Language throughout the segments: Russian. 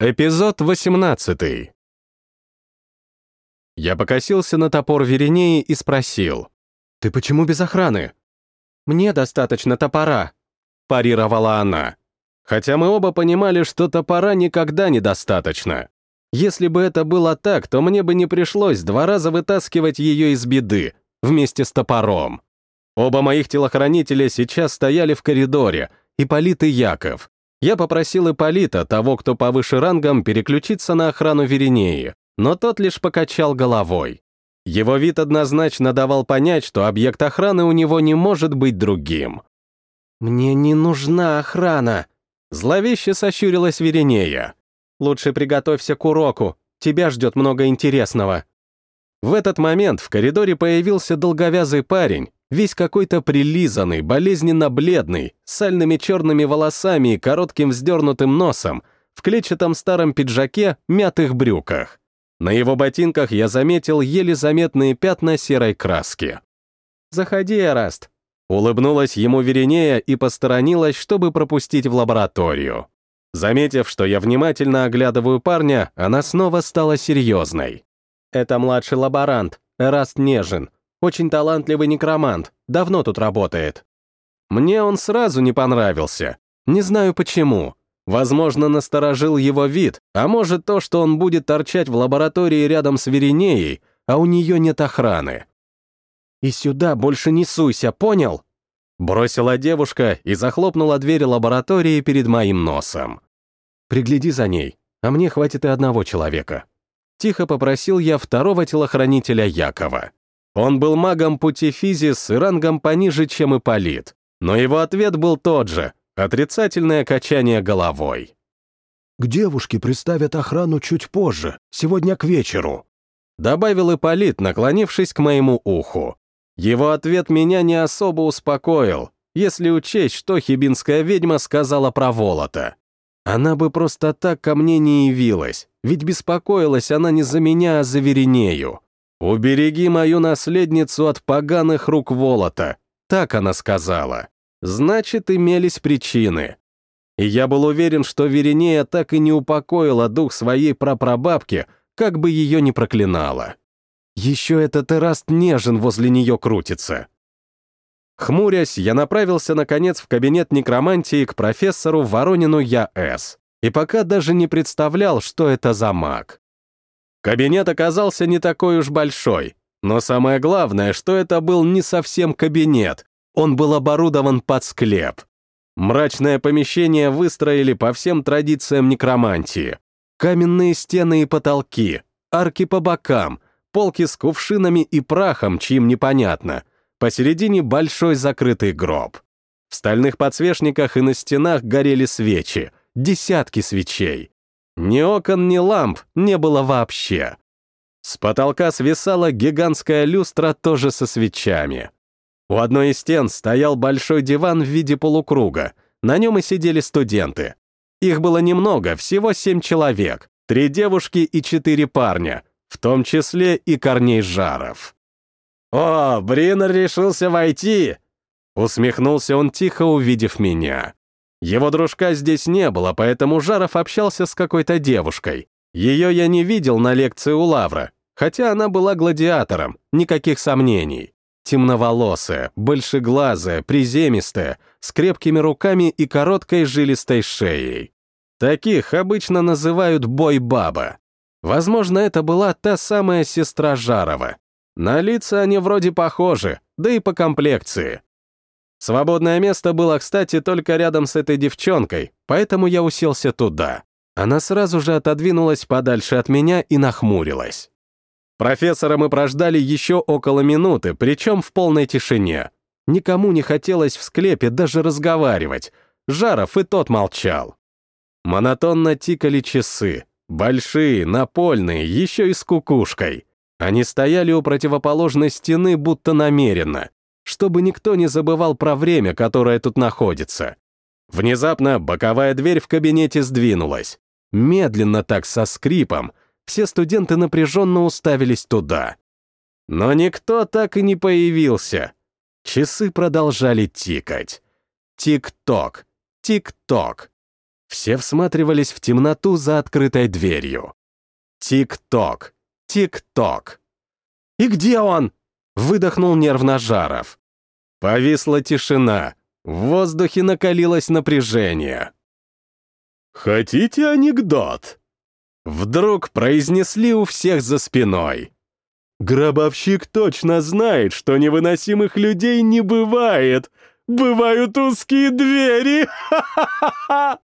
Эпизод 18 Я покосился на топор Веренеи и спросил. «Ты почему без охраны?» «Мне достаточно топора», — парировала она. Хотя мы оба понимали, что топора никогда недостаточно. Если бы это было так, то мне бы не пришлось два раза вытаскивать ее из беды, вместе с топором. Оба моих телохранителя сейчас стояли в коридоре, Ипполит и Яков, я попросил Ипполита, того, кто повыше рангом, переключиться на охрану Веринеи, но тот лишь покачал головой. Его вид однозначно давал понять, что объект охраны у него не может быть другим. «Мне не нужна охрана», — зловеще сощурилась Веринея. «Лучше приготовься к уроку, тебя ждет много интересного». В этот момент в коридоре появился долговязый парень, весь какой-то прилизанный, болезненно бледный, с сальными черными волосами и коротким вздернутым носом, в клетчатом старом пиджаке, мятых брюках. На его ботинках я заметил еле заметные пятна серой краски. «Заходи, Эраст», — улыбнулась ему Веренея и посторонилась, чтобы пропустить в лабораторию. Заметив, что я внимательно оглядываю парня, она снова стала серьезной. «Это младший лаборант, Эраст Нежин. Очень талантливый некромант, давно тут работает. Мне он сразу не понравился. Не знаю почему. Возможно, насторожил его вид, а может то, что он будет торчать в лаборатории рядом с Веринеей, а у нее нет охраны. «И сюда больше не суйся, понял?» Бросила девушка и захлопнула дверь лаборатории перед моим носом. «Пригляди за ней, а мне хватит и одного человека». Тихо попросил я второго телохранителя Якова. Он был магом пути физис и рангом пониже, чем Ипполит. Но его ответ был тот же — отрицательное качание головой. «К девушке приставят охрану чуть позже, сегодня к вечеру», добавил Ипполит, наклонившись к моему уху. Его ответ меня не особо успокоил, если учесть, что хибинская ведьма сказала про Волота. Она бы просто так ко мне не явилась, ведь беспокоилась она не за меня, а за Веринею. «Убереги мою наследницу от поганых рук Волота», так она сказала. Значит, имелись причины. И я был уверен, что Веринея так и не упокоила дух своей прапрабабки, как бы ее ни проклинала. Еще этот Эраст нежен возле нее крутится. Хмурясь, я направился, наконец, в кабинет некромантии к профессору Воронину Я.С. И пока даже не представлял, что это за маг. Кабинет оказался не такой уж большой, но самое главное, что это был не совсем кабинет, он был оборудован под склеп. Мрачное помещение выстроили по всем традициям некромантии. Каменные стены и потолки, арки по бокам, полки с кувшинами и прахом, чьим непонятно. Посередине большой закрытый гроб. В стальных подсвечниках и на стенах горели свечи, десятки свечей. Ни окон, ни ламп не было вообще. С потолка свисала гигантская люстра тоже со свечами. У одной из стен стоял большой диван в виде полукруга. На нем и сидели студенты. Их было немного, всего семь человек. Три девушки и четыре парня, в том числе и Корней Жаров. «О, Бринер решился войти!» Усмехнулся он тихо, увидев меня. Его дружка здесь не было, поэтому Жаров общался с какой-то девушкой. Ее я не видел на лекции у Лавра, хотя она была гладиатором, никаких сомнений. Темноволосая, большеглазая, приземистая, с крепкими руками и короткой жилистой шеей. Таких обычно называют бой-баба. Возможно, это была та самая сестра Жарова. На лица они вроде похожи, да и по комплекции. Свободное место было, кстати, только рядом с этой девчонкой, поэтому я уселся туда. Она сразу же отодвинулась подальше от меня и нахмурилась. Профессора мы прождали еще около минуты, причем в полной тишине. Никому не хотелось в склепе даже разговаривать. Жаров и тот молчал. Монотонно тикали часы. Большие, напольные, еще и с кукушкой. Они стояли у противоположной стены будто намеренно чтобы никто не забывал про время, которое тут находится. Внезапно боковая дверь в кабинете сдвинулась. Медленно так, со скрипом. Все студенты напряженно уставились туда. Но никто так и не появился. Часы продолжали тикать. Тик-ток, тик-ток. Все всматривались в темноту за открытой дверью. Тик-ток, тик-ток. «И где он?» — выдохнул нервно Жаров. Повисла тишина. В воздухе накалилось напряжение. «Хотите анекдот?» Вдруг произнесли у всех за спиной. «Гробовщик точно знает, что невыносимых людей не бывает. Бывают узкие двери! Ха-ха-ха!»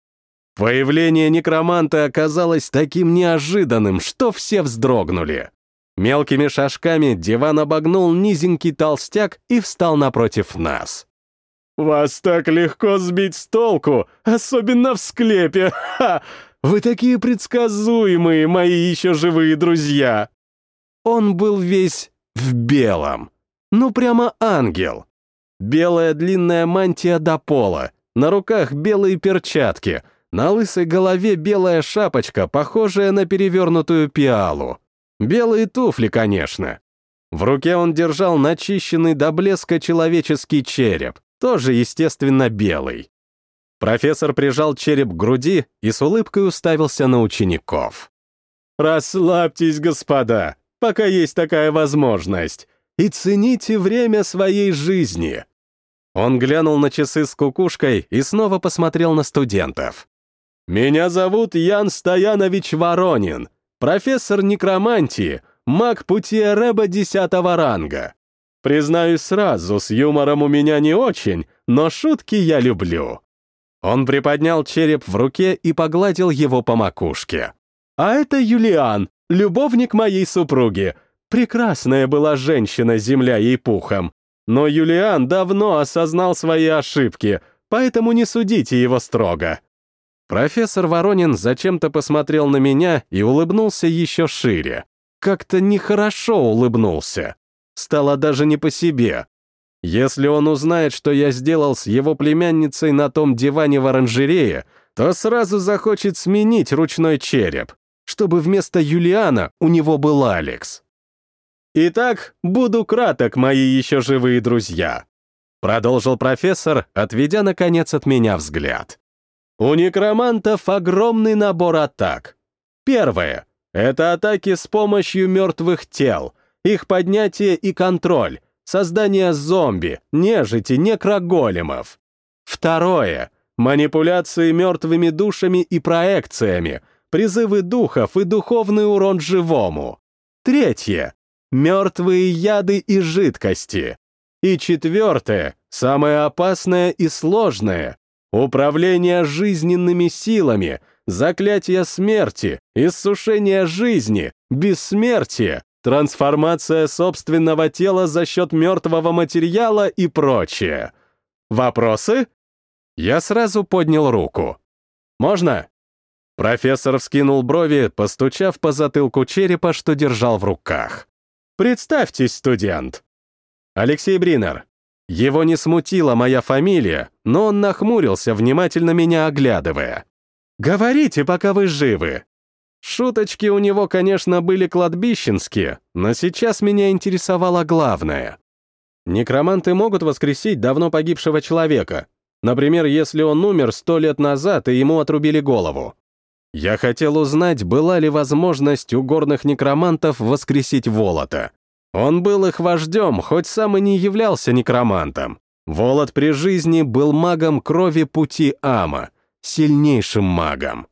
Появление некроманта оказалось таким неожиданным, что все вздрогнули. Мелкими шажками диван обогнул низенький толстяк и встал напротив нас. «Вас так легко сбить с толку, особенно в склепе! Ха! Вы такие предсказуемые, мои еще живые друзья!» Он был весь в белом. Ну, прямо ангел. Белая длинная мантия до пола, на руках белые перчатки, на лысой голове белая шапочка, похожая на перевернутую пиалу. Белые туфли, конечно. В руке он держал начищенный до блеска человеческий череп, тоже, естественно, белый. Профессор прижал череп к груди и с улыбкой уставился на учеников. «Расслабьтесь, господа, пока есть такая возможность, и цените время своей жизни». Он глянул на часы с кукушкой и снова посмотрел на студентов. «Меня зовут Ян Стоянович Воронин, профессор некромантии, маг пути Эреба десятого ранга. Признаюсь сразу, с юмором у меня не очень, но шутки я люблю». Он приподнял череп в руке и погладил его по макушке. «А это Юлиан, любовник моей супруги. Прекрасная была женщина, земля ей пухом. Но Юлиан давно осознал свои ошибки, поэтому не судите его строго». Профессор Воронин зачем-то посмотрел на меня и улыбнулся еще шире. Как-то нехорошо улыбнулся. Стало даже не по себе. Если он узнает, что я сделал с его племянницей на том диване в оранжерее, то сразу захочет сменить ручной череп, чтобы вместо Юлиана у него был Алекс. «Итак, буду краток, мои еще живые друзья», продолжил профессор, отведя, наконец, от меня взгляд. У некромантов огромный набор атак. Первое — это атаки с помощью мертвых тел, их поднятие и контроль, создание зомби, нежити, некроголемов. Второе — манипуляции мертвыми душами и проекциями, призывы духов и духовный урон живому. Третье — мертвые яды и жидкости. И четвертое, самое опасное и сложное Управление жизненными силами, заклятие смерти, иссушение жизни, бессмертие, трансформация собственного тела за счет мертвого материала и прочее. Вопросы? Я сразу поднял руку. Можно? Профессор вскинул брови, постучав по затылку черепа, что держал в руках. Представьтесь, студент. Алексей Бринер, его не смутила моя фамилия, но он нахмурился, внимательно меня оглядывая. «Говорите, пока вы живы!» Шуточки у него, конечно, были кладбищенские, но сейчас меня интересовало главное. Некроманты могут воскресить давно погибшего человека. Например, если он умер сто лет назад и ему отрубили голову. Я хотел узнать, была ли возможность у горных некромантов воскресить Волота. Он был их вождем, хоть сам и не являлся некромантом. Волод при жизни был магом крови пути Ама, сильнейшим магом.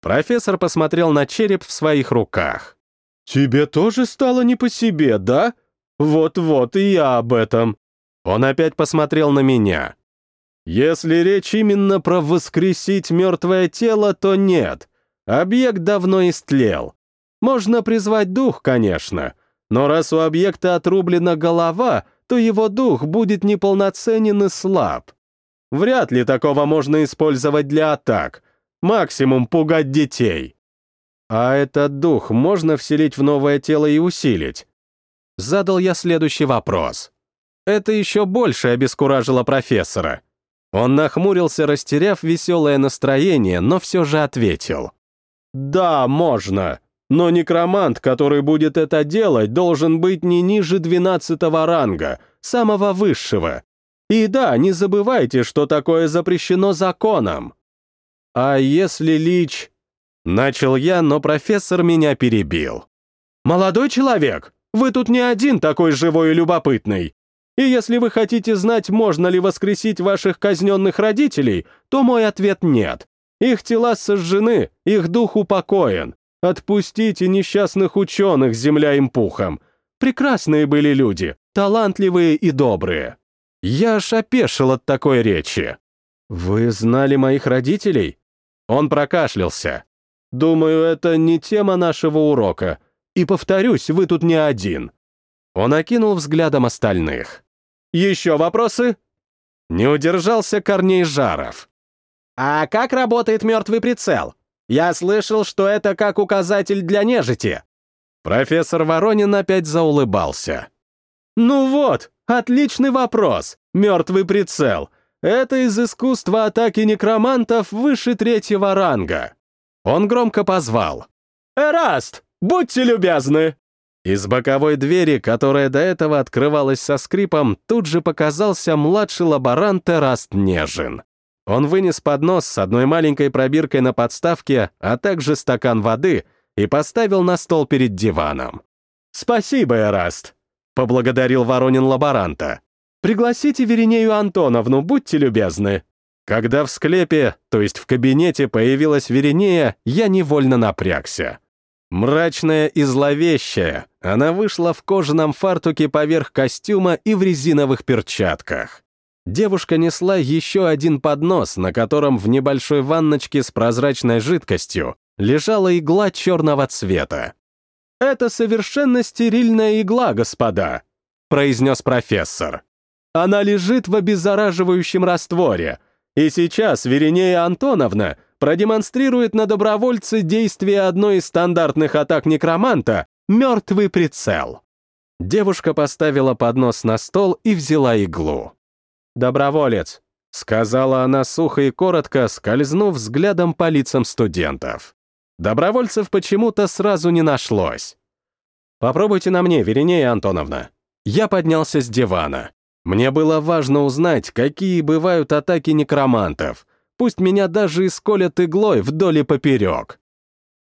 Профессор посмотрел на череп в своих руках. «Тебе тоже стало не по себе, да? Вот-вот, и я об этом». Он опять посмотрел на меня. «Если речь именно про воскресить мертвое тело, то нет. Объект давно истлел. Можно призвать дух, конечно, но раз у объекта отрублена голова, то его дух будет неполноценен и слаб. Вряд ли такого можно использовать для атак. Максимум пугать детей. А этот дух можно вселить в новое тело и усилить? Задал я следующий вопрос. Это еще больше обескуражило профессора. Он нахмурился, растеряв веселое настроение, но все же ответил. «Да, можно. Но некромант, который будет это делать, должен быть не ниже 12 ранга, самого высшего. И да, не забывайте, что такое запрещено законом. А если Лич... Начал я, но профессор меня перебил. «Молодой человек, вы тут не один такой живой и любопытный. И если вы хотите знать, можно ли воскресить ваших казненных родителей, то мой ответ нет. Их тела сожжены, их дух упокоен. Отпустите несчастных ученых, земля им пухом. Прекрасные были люди, талантливые и добрые. Я аж опешил от такой речи. Вы знали моих родителей? Он прокашлялся. Думаю, это не тема нашего урока. И повторюсь, вы тут не один. Он окинул взглядом остальных. Еще вопросы? Не удержался Корней Жаров. А как работает мертвый прицел? Я слышал, что это как указатель для нежити. Профессор Воронин опять заулыбался. «Ну вот, отличный вопрос. Мертвый прицел. Это из искусства атаки некромантов выше третьего ранга». Он громко позвал. «Эраст, будьте любезны!» Из боковой двери, которая до этого открывалась со скрипом, тут же показался младший лаборант Эраст Нежин. Он вынес поднос с одной маленькой пробиркой на подставке, а также стакан воды — и поставил на стол перед диваном. «Спасибо, Эраст», — поблагодарил Воронин лаборанта. «Пригласите Веринею Антоновну, будьте любезны». Когда в склепе, то есть в кабинете, появилась Веринея, я невольно напрягся. Мрачная и зловещая, она вышла в кожаном фартуке поверх костюма и в резиновых перчатках. Девушка несла еще один поднос, на котором в небольшой ванночке с прозрачной жидкостью лежала игла черного цвета. «Это совершенно стерильная игла, господа», — произнес профессор. «Она лежит в обеззараживающем растворе, и сейчас Веринея Антоновна продемонстрирует на добровольце действие одной из стандартных атак некроманта — мертвый прицел». Девушка поставила поднос на стол и взяла иглу. «Доброволец», — сказала она сухо и коротко, скользнув взглядом по лицам студентов. Добровольцев почему-то сразу не нашлось. «Попробуйте на мне, Веринея Антоновна». Я поднялся с дивана. Мне было важно узнать, какие бывают атаки некромантов. Пусть меня даже исколят иглой вдоль и поперек.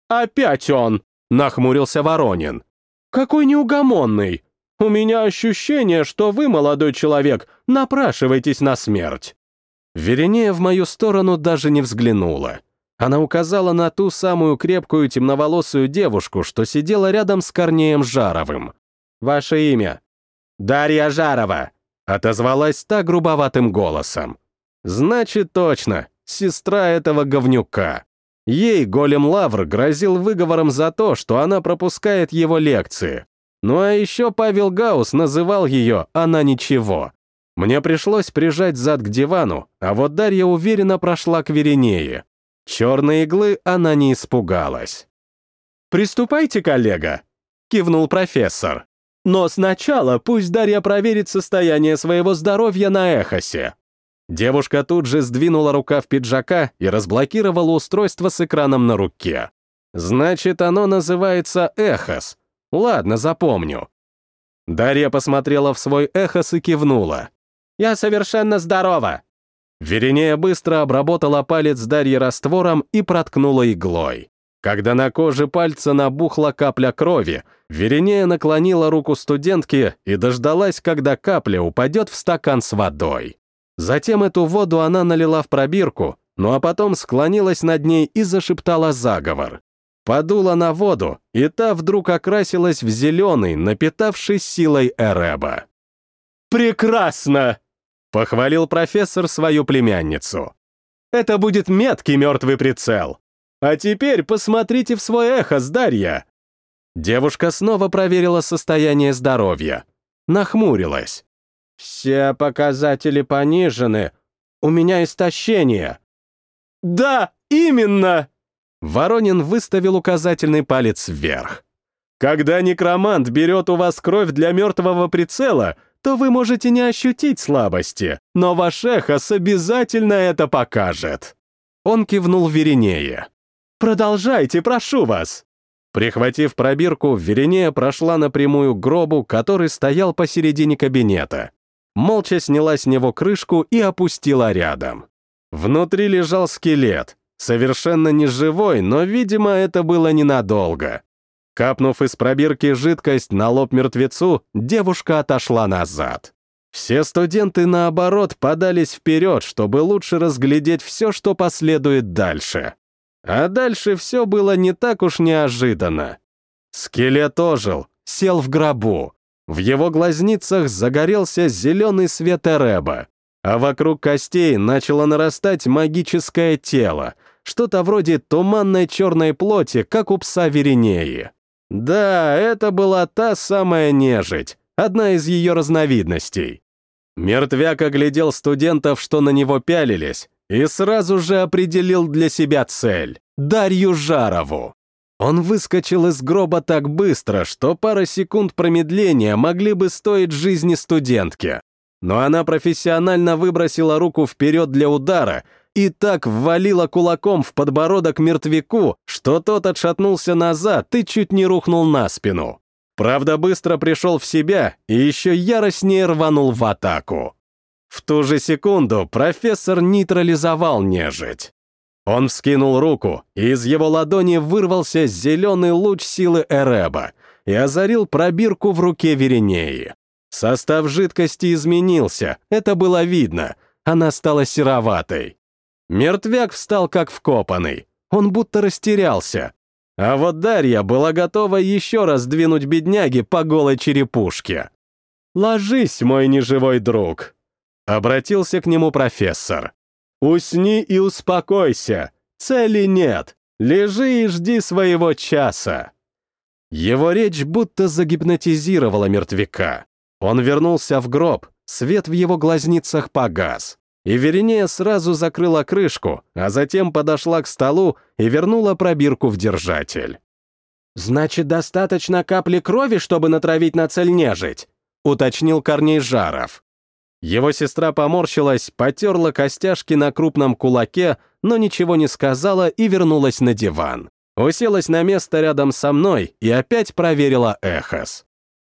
«Опять он!» — нахмурился Воронин. «Какой неугомонный! У меня ощущение, что вы, молодой человек, напрашиваетесь на смерть». Веринея в мою сторону даже не взглянула. Она указала на ту самую крепкую темноволосую девушку, что сидела рядом с Корнеем Жаровым. «Ваше имя?» «Дарья Жарова», — отозвалась та грубоватым голосом. «Значит, точно, сестра этого говнюка». Ей голем Лавр грозил выговором за то, что она пропускает его лекции. Ну а еще Павел Гаус называл ее «она ничего». Мне пришлось прижать зад к дивану, а вот Дарья уверенно прошла к Веренее. Черной иглы она не испугалась. «Приступайте, коллега», — кивнул профессор. «Но сначала пусть Дарья проверит состояние своего здоровья на Эхосе». Девушка тут же сдвинула рукав пиджака и разблокировала устройство с экраном на руке. «Значит, оно называется Эхос. Ладно, запомню». Дарья посмотрела в свой Эхос и кивнула. «Я совершенно здорова. Веринея быстро обработала палец Дарьи раствором и проткнула иглой. Когда на коже пальца набухла капля крови, Веринея наклонила руку студентки и дождалась, когда капля упадет в стакан с водой. Затем эту воду она налила в пробирку, ну а потом склонилась над ней и зашептала заговор. Подула на воду, и та вдруг окрасилась в зеленый, напитавший силой Эреба. «Прекрасно!» Похвалил профессор свою племянницу. Это будет меткий мертвый прицел. А теперь посмотрите в свой эхо, Дарья. Девушка снова проверила состояние здоровья. Нахмурилась. «Все показатели понижены. У меня истощение». «Да, именно!» Воронин выставил указательный палец вверх. «Когда некромант берет у вас кровь для мертвого прицела, то вы можете не ощутить слабости, но ваш эхос обязательно это покажет. Он кивнул Веринее. «Продолжайте, прошу вас!» Прихватив пробирку, Веринея прошла напрямую к гробу, который стоял посередине кабинета. Молча сняла с него крышку и опустила рядом. Внутри лежал скелет, Совершенно не живой, но, видимо, это было ненадолго. Капнув из пробирки жидкость на лоб мертвецу, девушка отошла назад. Все студенты, наоборот, подались вперед, чтобы лучше разглядеть все, что последует дальше. А дальше все было не так уж неожиданно. Скелет ожил, сел в гробу. В его глазницах загорелся зеленый свет Эреба, а вокруг костей начало нарастать магическое тело, что-то вроде туманной черной плоти, как у пса Веринеи. Да, это была та самая нежить, одна из ее разновидностей. Мертвяк оглядел студентов, что на него пялились, и сразу же определил для себя цель — Дарью Жарову. Он выскочил из гроба так быстро, что пара секунд промедления могли бы стоить жизни студентки. Но она профессионально выбросила руку вперед для удара и так ввалила кулаком в подбородок мертвяку, что тот отшатнулся назад и чуть не рухнул на спину. Правда, быстро пришел в себя и еще яростнее рванул в атаку. В ту же секунду профессор нейтрализовал нежить. Он вскинул руку, и из его ладони вырвался зеленый луч силы Эреба и озарил пробирку в руке Веринеи. Состав жидкости изменился, это было видно, она стала сероватой. Мертвяк встал как вкопанный. Он будто растерялся. А вот Дарья была готова еще раз двинуть бедняги по голой черепушке. «Ложись, мой неживой друг!» Обратился к нему профессор. «Усни и успокойся. Цели нет. Лежи и жди своего часа». Его речь будто загипнотизировала мертвяка. Он вернулся в гроб, свет в его глазницах погас и Веринея сразу закрыла крышку, а затем подошла к столу и вернула пробирку в держатель. «Значит, достаточно капли крови, чтобы натравить на цель нежить?» — уточнил Корней Жаров. Его сестра поморщилась, потерла костяшки на крупном кулаке, но ничего не сказала и вернулась на диван. Уселась на место рядом со мной и опять проверила эхос.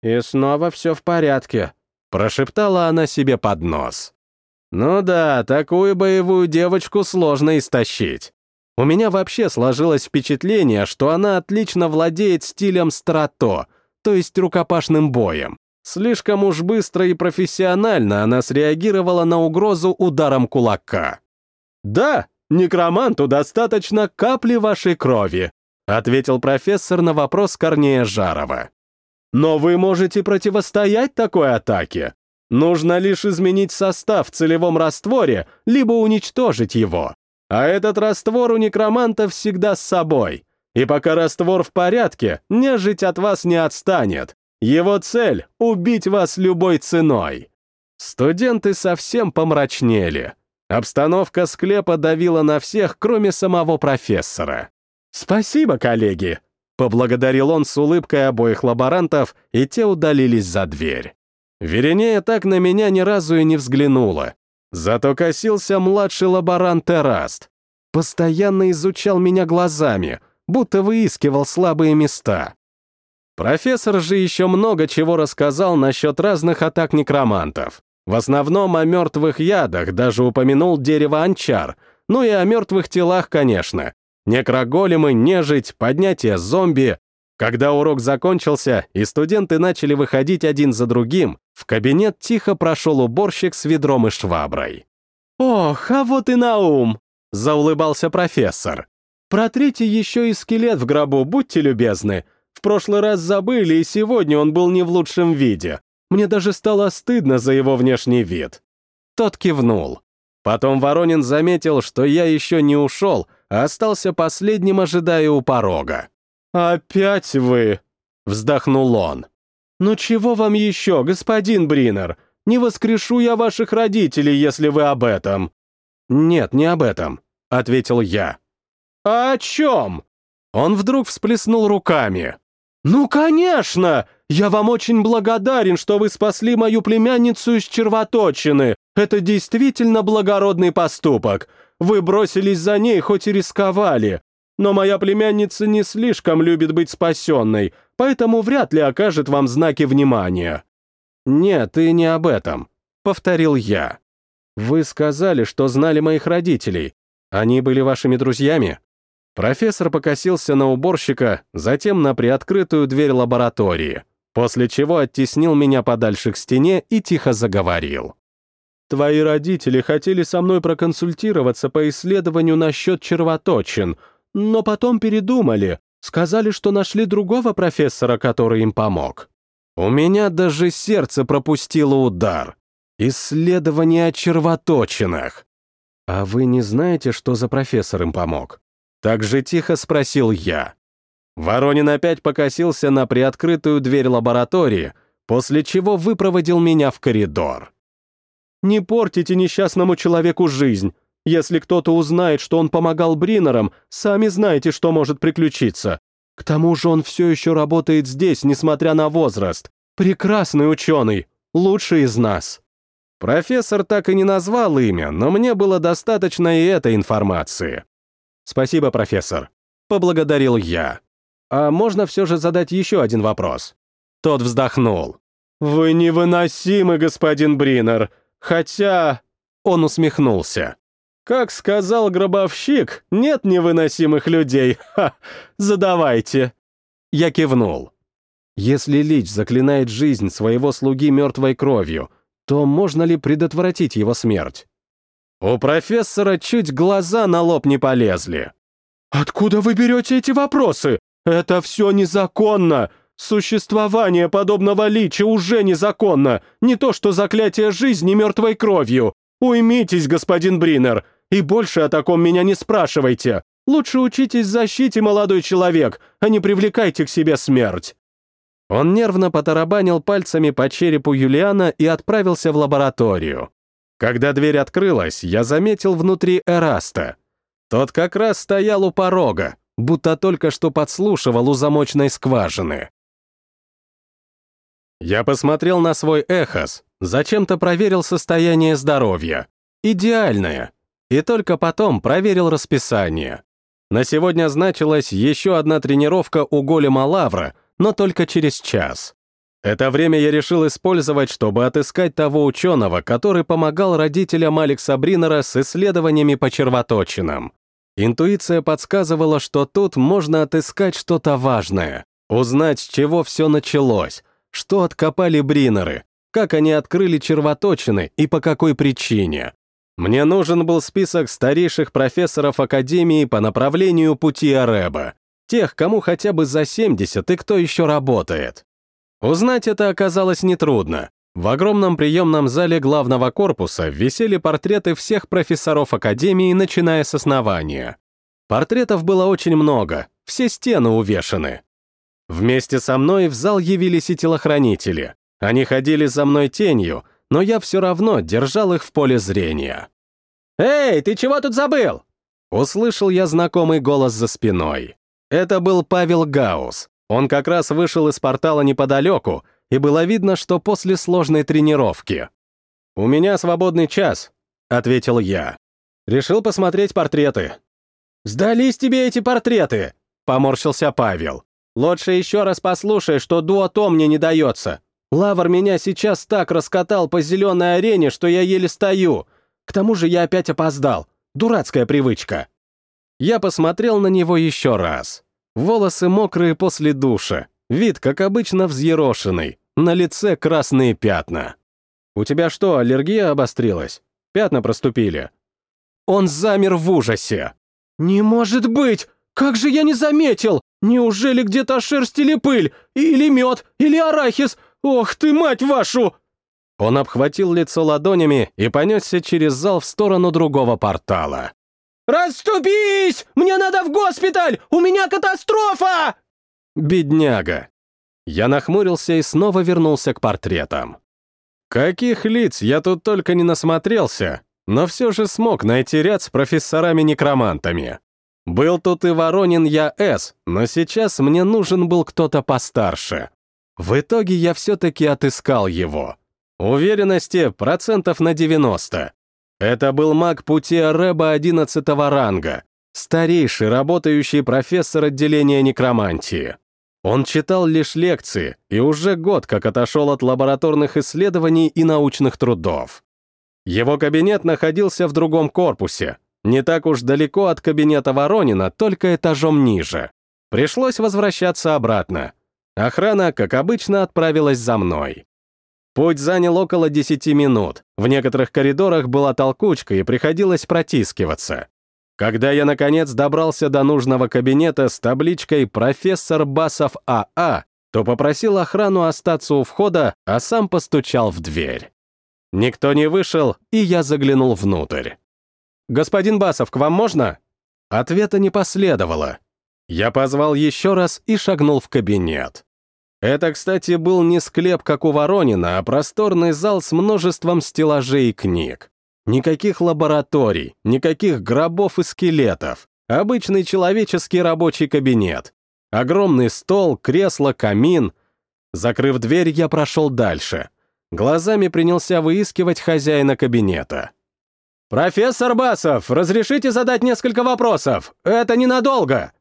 «И снова все в порядке», — прошептала она себе под нос. Ну да, такую боевую девочку сложно истощить. У меня вообще сложилось впечатление, что она отлично владеет стилем страто, то есть рукопашным боем. Слишком уж быстро и профессионально она среагировала на угрозу ударом кулака. «Да, некроманту достаточно капли вашей крови», ответил профессор на вопрос Корнея Жарова. «Но вы можете противостоять такой атаке. Нужно лишь изменить состав в целевом растворе, либо уничтожить его. А этот раствор у некроманта всегда с собой. И пока раствор в порядке, нежить от вас не отстанет. Его цель — убить вас любой ценой. Студенты совсем помрачнели. Обстановка склепа давила на всех, кроме самого профессора. «Спасибо, коллеги!» — поблагодарил он с улыбкой обоих лаборантов, и те удалились за дверь. Веренея так на меня ни разу и не взглянула. Зато косился младший лаборант Эраст. Постоянно изучал меня глазами, будто выискивал слабые места. Профессор же еще много чего рассказал насчет разных атак некромантов. В основном о мертвых ядах, даже упомянул дерево анчар, ну и о мертвых телах, конечно. Некроголемы, нежить, поднятие зомби, когда урок закончился и студенты начали выходить один за другим, в кабинет тихо прошел уборщик с ведром и шваброй. «Ох, а вот и Наум!» — заулыбался профессор. «Протрите еще и скелет в гробу, будьте любезны. В прошлый раз забыли, и сегодня он был не в лучшем виде. Мне даже стало стыдно за его внешний вид». Тот кивнул. Потом Воронин заметил, что я еще не ушел, а остался последним, ожидая у порога. «Опять вы!» — вздохнул он. «Ну чего вам еще, господин Бринер? Не воскрешу я ваших родителей, если вы об этом». «Нет, не об этом», — ответил я. «А о чем?» Он вдруг всплеснул руками. «Ну, конечно! Я вам очень благодарен, что вы спасли мою племянницу из червоточины. Это действительно благородный поступок. Вы бросились за ней, хоть и рисковали. Но моя племянница не слишком любит быть спасенной, поэтому вряд ли окажет вам знаки внимания». «Нет, и не об этом», — повторил я. «Вы сказали, что знали моих родителей. Они были вашими друзьями? Профессор покосился на уборщика, затем на приоткрытую дверь лаборатории, после чего оттеснил меня подальше к стене и тихо заговорил. «Твои родители хотели со мной проконсультироваться по исследованию насчет червоточин, но потом передумали, сказали, что нашли другого профессора, который им помог. У меня даже сердце пропустило удар. Исследование о червоточинах. А вы не знаете, что за профессор им помог? Так же тихо спросил я. Воронин опять покосился на приоткрытую дверь лаборатории, после чего выпроводил меня в коридор. «Не портите несчастному человеку жизнь. Если кто-то узнает, что он помогал Бринерам, сами знаете, что может приключиться. К тому же он все еще работает здесь, несмотря на возраст. Прекрасный ученый, лучший из нас». Профессор так и не назвал имя, но мне было достаточно и этой информации. «Спасибо, профессор», — поблагодарил я. «А можно все же задать еще один вопрос?» Тот вздохнул. «Вы невыносимы, господин Бринер, хотя...» Он усмехнулся. «Как сказал гробовщик, нет невыносимых людей. Ха! Задавайте!» Я кивнул. Если Лич заклинает жизнь своего слуги мертвой кровью, то можно ли предотвратить его смерть? У профессора чуть глаза на лоб не полезли. «Откуда вы берете эти вопросы? Это все незаконно! Существование подобного лича уже незаконно, не то что заклятие жизни мертвой кровью. Уймитесь, господин Бринер, и больше о таком меня не спрашивайте. Лучше учитесь защите, молодой человек, а не привлекайте к себе смерть». Он нервно потарабанил пальцами по черепу Юлиана и отправился в лабораторию. Когда дверь открылась, я заметил внутри Эраста. Тот как раз стоял у порога, будто только что подслушивал у замочной скважины. Я посмотрел на свой эхос, зачем-то проверил состояние здоровья. Идеальное. И только потом проверил расписание. На сегодня значилась еще одна тренировка у голема Лавра, но только через час. Это время я решил использовать, чтобы отыскать того ученого, который помогал родителям Алекса Бринера с исследованиями по червоточинам. Интуиция подсказывала, что тут можно отыскать что-то важное, узнать, с чего все началось, что откопали Бринеры, как они открыли червоточины и по какой причине. Мне нужен был список старейших профессоров Академии по направлению пути Ареба, тех, кому хотя бы за 70 и кто еще работает. Узнать это оказалось нетрудно. В огромном приемном зале главного корпуса висели портреты всех профессоров Академии, начиная с основания. Портретов было очень много, все стены увешаны. Вместе со мной в зал явились и телохранители. Они ходили за мной тенью, но я все равно держал их в поле зрения. «Эй, ты чего тут забыл?» Услышал я знакомый голос за спиной. Это был Павел Гаус, он как раз вышел из портала неподалеку, и было видно, что после сложной тренировки. «У меня свободный час», — ответил я. «Решил посмотреть портреты». «Сдались тебе эти портреты!» — поморщился Павел. «Лучше еще раз послушай, что дуото мне не дается. Лавр меня сейчас так раскатал по зеленой арене, что я еле стою. К тому же я опять опоздал. Дурацкая привычка». Я посмотрел на него еще раз. Волосы мокрые после душа, вид, как обычно, взъерошенный, на лице красные пятна. «У тебя что, аллергия обострилась? Пятна проступили?» Он замер в ужасе. «Не может быть! Как же я не заметил! Неужели где-то шерсть или пыль? Или мед? Или арахис? Ох ты, мать вашу!» Он обхватил лицо ладонями и понесся через зал в сторону другого портала. «Расступись! Мне надо в госпиталь! У меня катастрофа!» Бедняга. Я нахмурился и снова вернулся к портретам. Каких лиц я тут только не насмотрелся, но все же смог найти ряд с профессорами-некромантами. Был тут и Воронин я С, но сейчас мне нужен был кто-то постарше. В итоге я все-таки отыскал его. Уверенности процентов на 90. Это был маг пути Ареба 11 ранга, старейший работающий профессор отделения некромантии. Он читал лишь лекции и уже год как отошел от лабораторных исследований и научных трудов. Его кабинет находился в другом корпусе, Не так уж далеко от кабинета Воронина, только этажом ниже. Пришлось возвращаться обратно. Охрана, как обычно, отправилась за мной. Путь занял около 10 минут. В некоторых коридорах была толкучка и приходилось протискиваться. Когда я, наконец, добрался до нужного кабинета с табличкой «Профессор Басов АА», то попросил охрану остаться у входа, а сам постучал в дверь. Никто не вышел, и я заглянул внутрь. «Господин Басов, к вам можно?» Ответа не последовало. Я позвал еще раз и шагнул в кабинет. Это, кстати, был не склеп, как у Воронина, а просторный зал с множеством стеллажей и книг. Никаких лабораторий, никаких гробов и скелетов. Обычный человеческий рабочий кабинет. Огромный стол, кресло, камин. Закрыв дверь, я прошел дальше. Глазами принялся выискивать хозяина кабинета. «Профессор Басов, разрешите задать несколько вопросов? Это ненадолго!»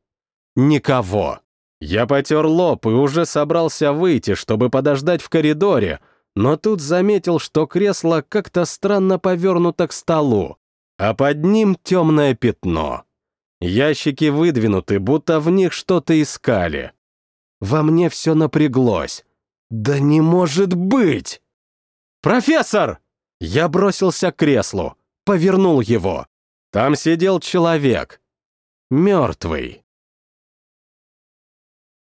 Никого. Я потер лоб и уже собрался выйти, чтобы подождать в коридоре, но тут заметил, что кресло как-то странно повернуто к столу, а под ним темное пятно. Ящики выдвинуты, будто в них что-то искали. Во мне все напряглось. «Да не может быть!» «Профессор!» Я бросился к креслу, повернул его. Там сидел человек. Мертвый.